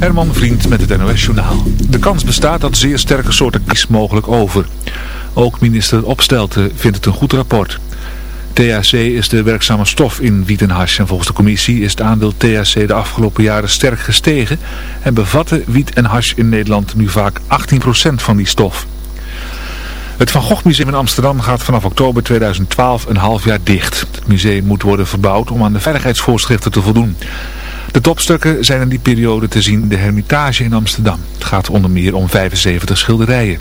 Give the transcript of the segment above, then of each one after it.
Herman Vriend met het NOS Journaal. De kans bestaat dat zeer sterke soorten kies mogelijk over. Ook minister Opstelten vindt het een goed rapport. THC is de werkzame stof in wiet en hash en volgens de commissie is het aandeel THC de afgelopen jaren sterk gestegen en bevatten wiet en hash in Nederland nu vaak 18% van die stof. Het Van Gogh Museum in Amsterdam gaat vanaf oktober 2012 een half jaar dicht. Het museum moet worden verbouwd om aan de veiligheidsvoorschriften te voldoen. De topstukken zijn in die periode te zien in de Hermitage in Amsterdam. Het gaat onder meer om 75 schilderijen.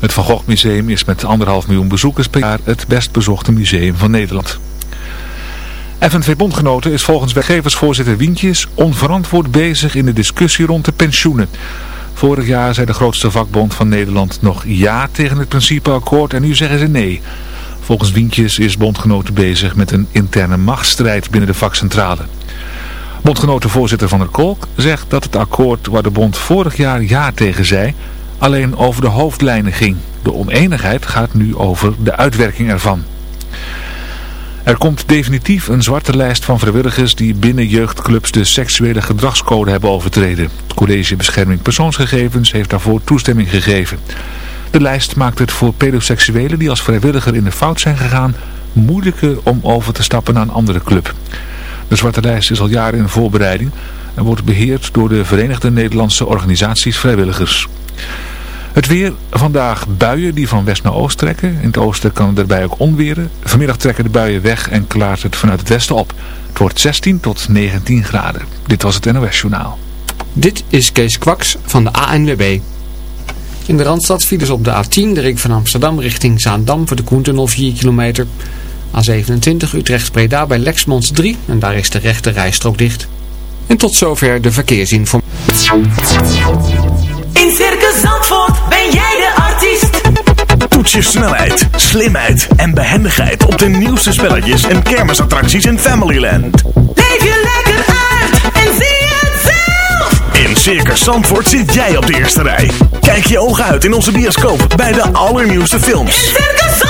Het Van Gogh Museum is met anderhalf miljoen bezoekers per jaar het best bezochte museum van Nederland. FNV Bondgenoten is volgens werkgeversvoorzitter Wientjes onverantwoord bezig in de discussie rond de pensioenen. Vorig jaar zei de grootste vakbond van Nederland nog ja tegen het principeakkoord en nu zeggen ze nee. Volgens Wientjes is Bondgenoten bezig met een interne machtsstrijd binnen de vakcentrale. Bondgenotenvoorzitter Van der Kolk zegt dat het akkoord waar de bond vorig jaar ja tegen zei, alleen over de hoofdlijnen ging. De oneenigheid gaat nu over de uitwerking ervan. Er komt definitief een zwarte lijst van vrijwilligers die binnen jeugdclubs de seksuele gedragscode hebben overtreden. Het College Bescherming Persoonsgegevens heeft daarvoor toestemming gegeven. De lijst maakt het voor pedoseksuelen die als vrijwilliger in de fout zijn gegaan moeilijker om over te stappen naar een andere club. De zwarte lijst is al jaren in voorbereiding en wordt beheerd door de Verenigde Nederlandse Organisaties Vrijwilligers. Het weer, vandaag buien die van west naar oost trekken. In het oosten kan het erbij ook onweren. Vanmiddag trekken de buien weg en klaart het vanuit het westen op. Het wordt 16 tot 19 graden. Dit was het NOS Journaal. Dit is Kees Kwaks van de ANWB. In de Randstad files op de A10, de ring van Amsterdam richting Zaandam voor de Koentunnel 4 kilometer. A27 Utrecht-Breda bij Lexmond 3 en daar is de rechte rijstrook dicht. En tot zover de verkeersinformatie. In Circus Zandvoort ben jij de artiest. Toets je snelheid, slimheid en behendigheid op de nieuwste spelletjes en kermisattracties in Familyland. Leef je lekker uit en zie het zelf. In Circus Zandvoort zit jij op de eerste rij. Kijk je ogen uit in onze bioscoop bij de allernieuwste films. In Circus Zandvoort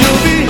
you'll be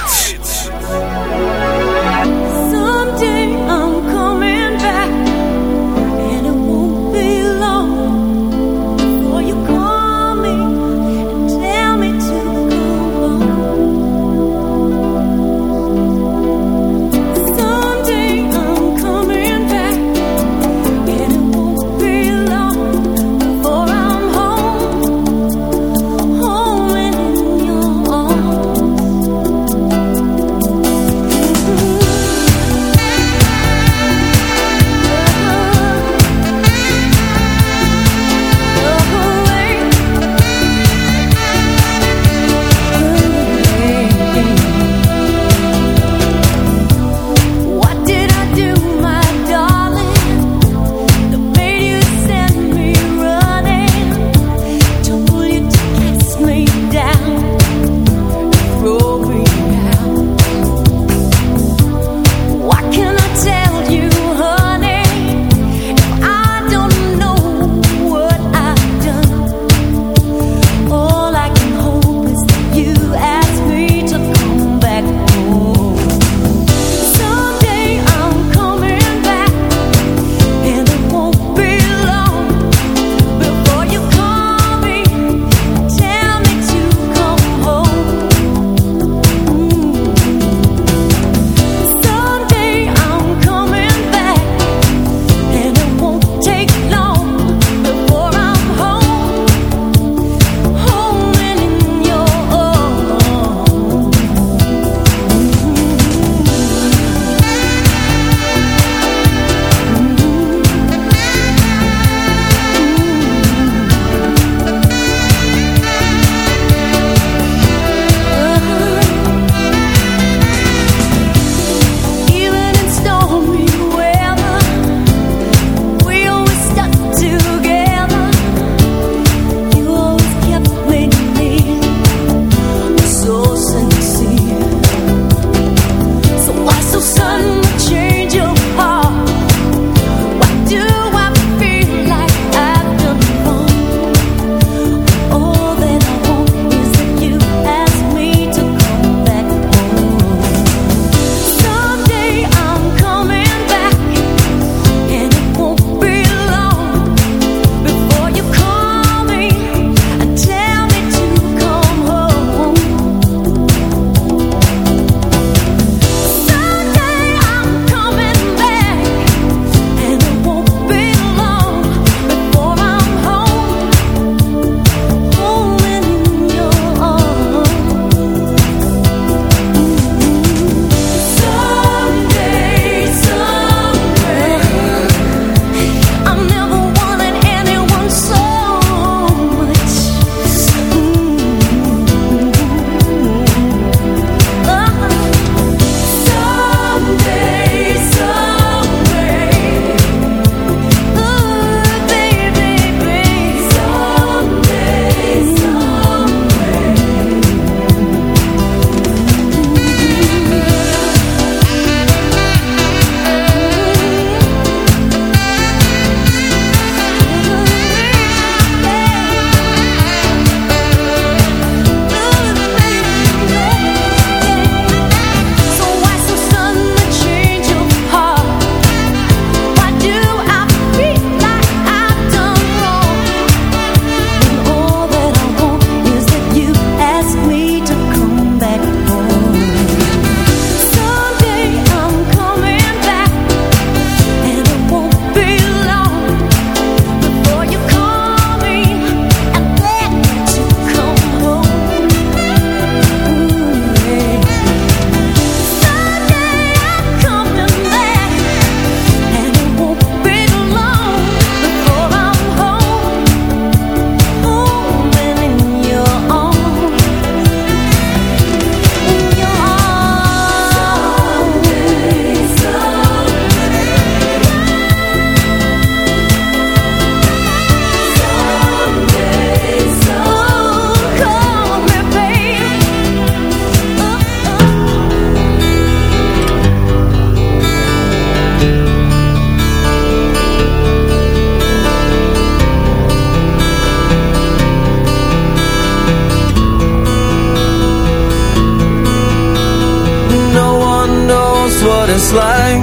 it's like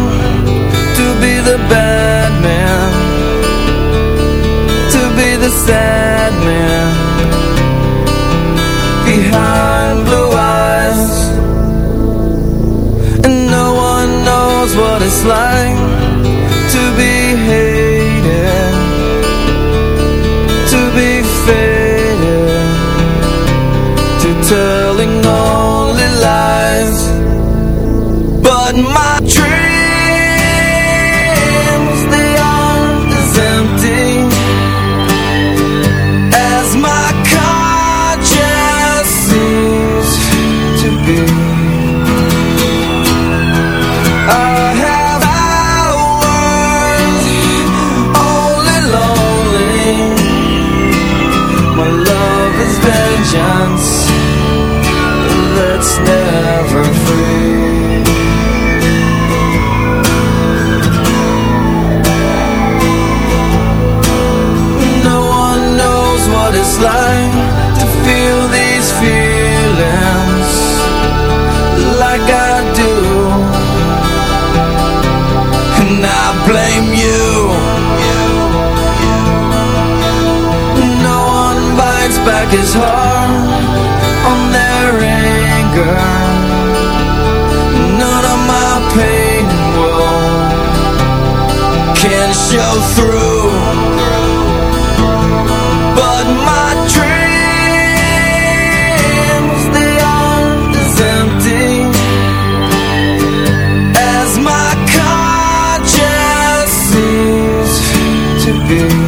to be the best. You.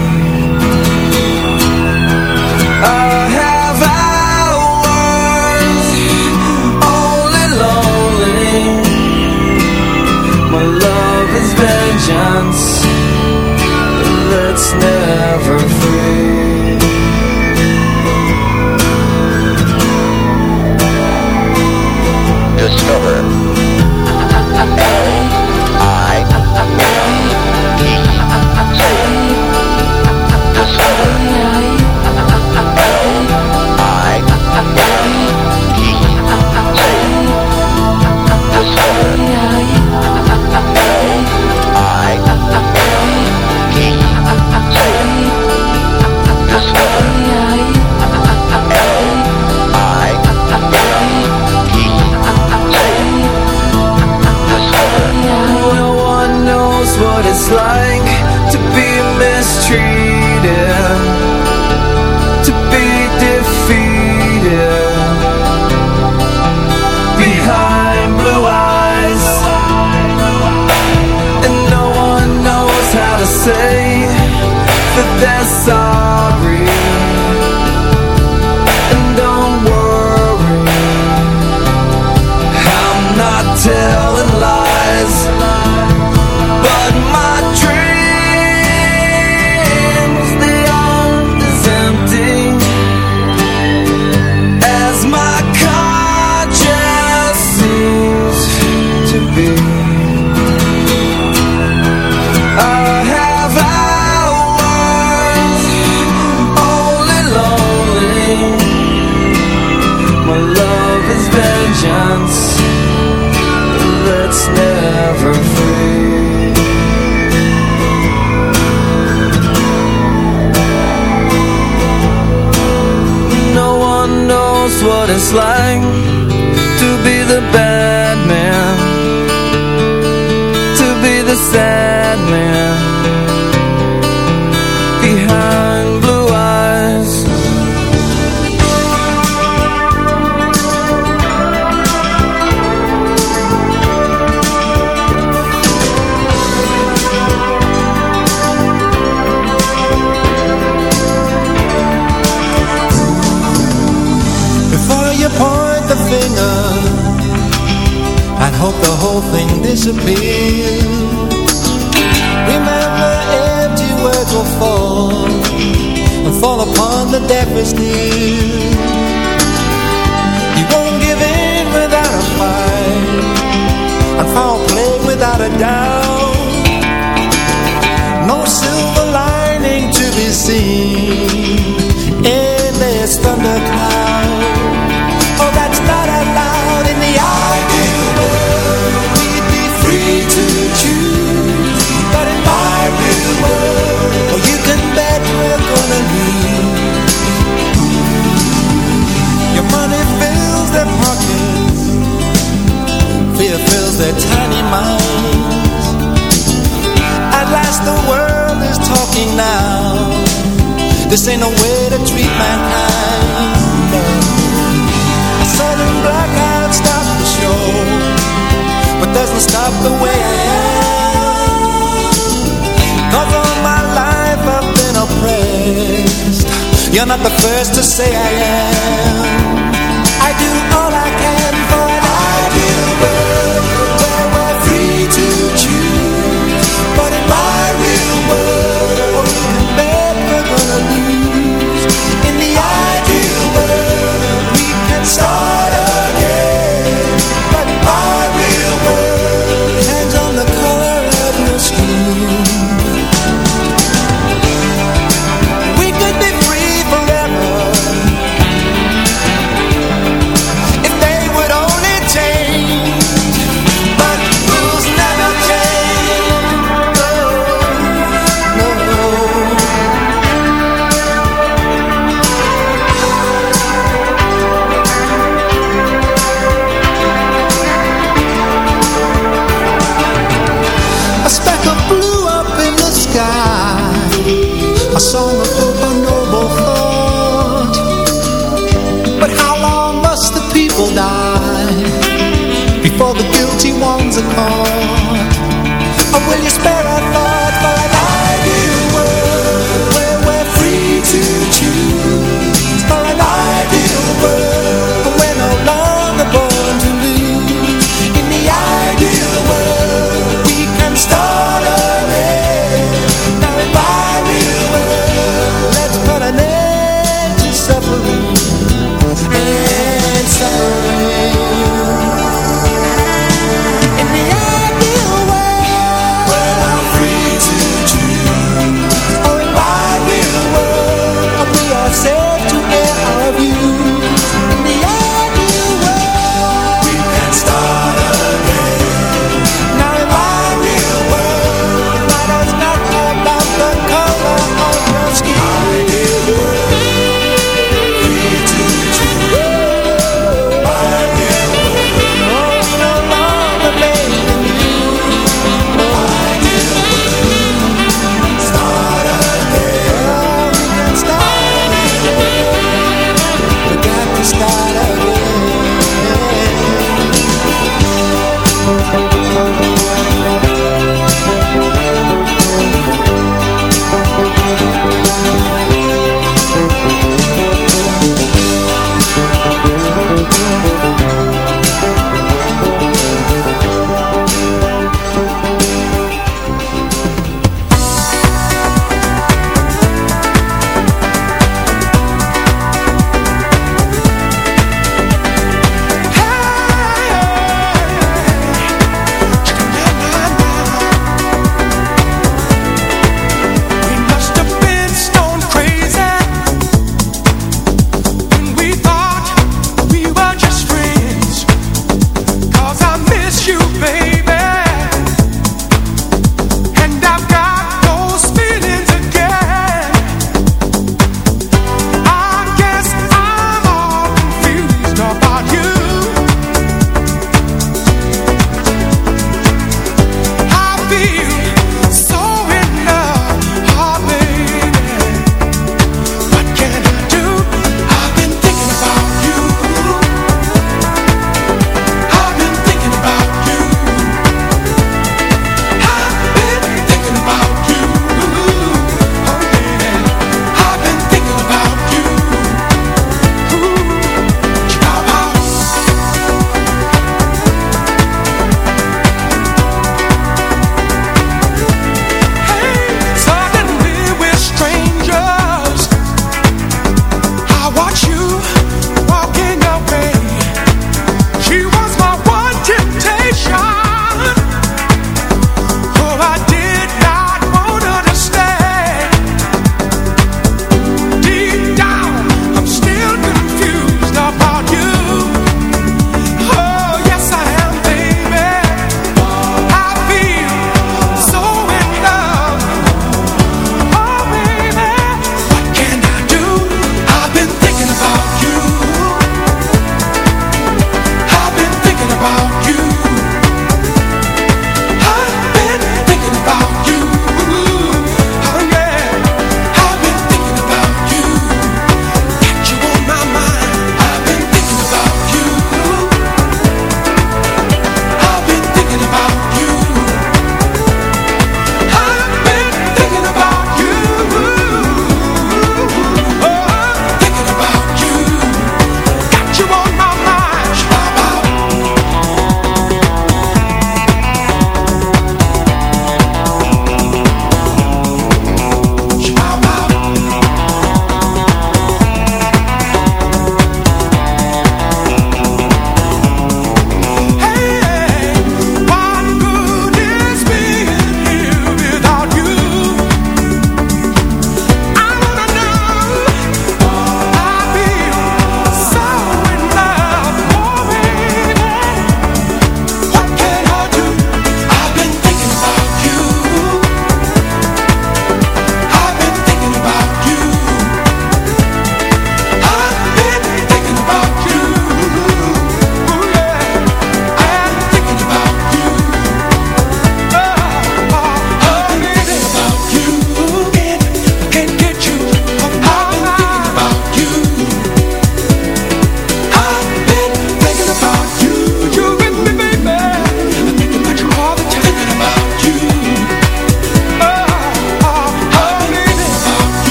You're not the first to say I am.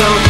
so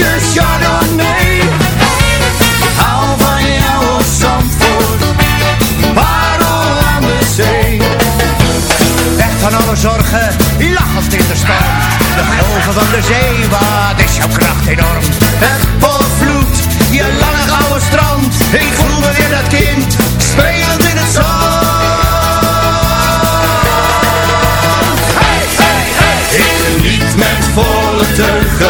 je Chardonnay. Hou van jouw Zandvoort, parel aan de zee. Weg van alle zorgen, lachend in de storm. De golven van de zee, wat is jouw kracht enorm. Het volvloed, je lange oude strand. Ik voel me weer dat kind, spelend in het zand. Hey, hey, hey. Ik met volle teugen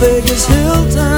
Vegas Hilton.